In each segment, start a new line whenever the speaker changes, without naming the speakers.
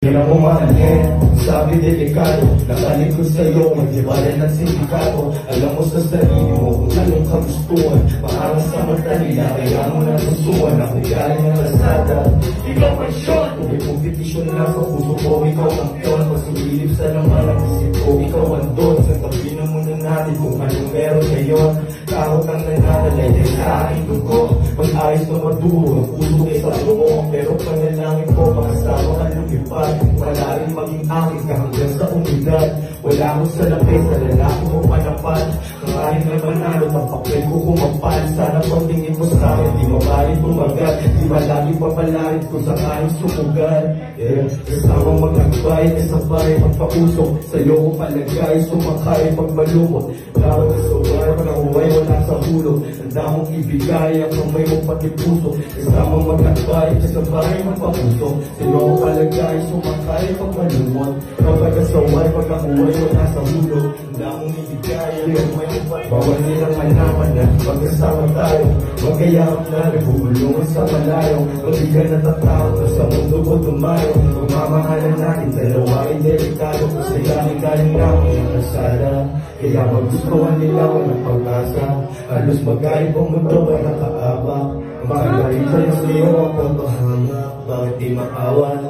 Ang umahalin, sabi delikado Nakalikod sa'yo, magdibayan ng sindikato Alam mo sa sarili mo kung anong kagustuhan Maangas sa mata nila, kaya mo natutuhan Ako galing ng lasada, ikaw ang Kung may kompetisyon na sa puso ko, ikaw ang pion Pasulilip sa naman ang isip ko, ikaw ang don Sa tabi na muna natin kung anong meron ngayon Kahot ang nananalay din sa aking dugo Pag-ayos na maduro, ang puso ay sa buo Pero panalangin ko, makasama ka lumipad Malalim maging akin ka hanggang sa umidad Wala ko sa lapis, sa lalaki mo panapan Kahit na manalo, ang papel ko kumapal Sana pagtingin mo sa akin, kung sakaling sumugal Yeah, kasama magkakbay, kasabay, magpausok Sa'yo ko palagay, sumakay, pagmalumot Bawat kasabay, pagkakuway, wala sa hulog Handa mong ibigay, ang kamay mo pati puso Kasama magkakbay, kasabay, magpausok Sa'yo ko palagay, sumakay, pagmalumot Kapag kasaway, pagkakuway, wala sa hulog Handa mong ibigay, ang kamay mo pati Bawal nilang manaman na magkasama tayo Magkayakap na nagpupulungan sa malayo Mabigan na tatakot na sa mundo ko tumayo Pagmamahalan natin dalawa ay delikado Kasi galing-galing na ako ng kasada Kaya magustuhan nila ako ng pag-asa Halos magaling ang mundo ay nakaaba Magaling sa'yo sa'yo ang pagpahanga Bakit di maawan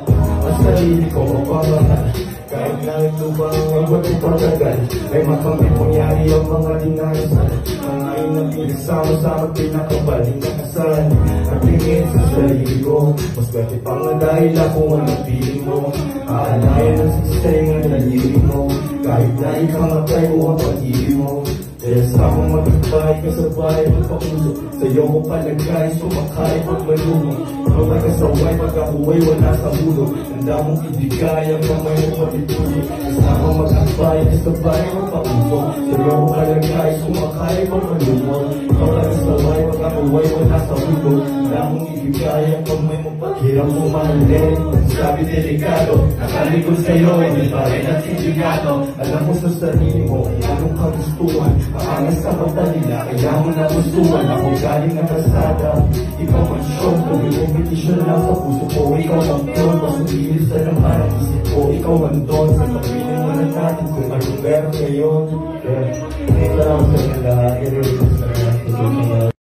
Ang sarili ko mapamahal kahit langit lupa ang abot ay patagal Ay makamit mangyari ang mga dinasal. Mga inang pinagsama-sama pinakabaling na kasal. Ang tingin sa sarili ko Mas gati pa nga dahil ako ang napiling mo. Aalayan ang sisay nga nalili mo Kahit na ikamatay ko ang pag-ibig mo kaya sa akong magkakbay, kasabay, magpapuso Sa'yo ko palagay, sumakay, pagmalungo Kapag kasaway, pagkahuway, wala sa hulo Handa mong ibigay, ang kamay mo patitulo Sa akong magkakbay, kasabay, magpapuso Sa'yo ko palagay, sumakay, pagmalungo Kapag kasaway, pagkahuway, wala sa hulo Handa mong ibigay, ang kamay mo Hirap mo mahalin, sabi delikado Nakalikod sa'yo, hindi pa rin ang sindikato Alam mo sa sarili mo, anong kagustuhan Maangas sa mata nila, kaya mo nagustuhan Ako galing ng kasada, ikaw ang show may kompetisyon lang sa puso ko, ikaw ang piyon Pasulilis sa naman ang isip ko, ikaw ang don Sa pagpinin mo na natin kung anong meron ngayon Yeah, ito lang sa nila, i-release na natin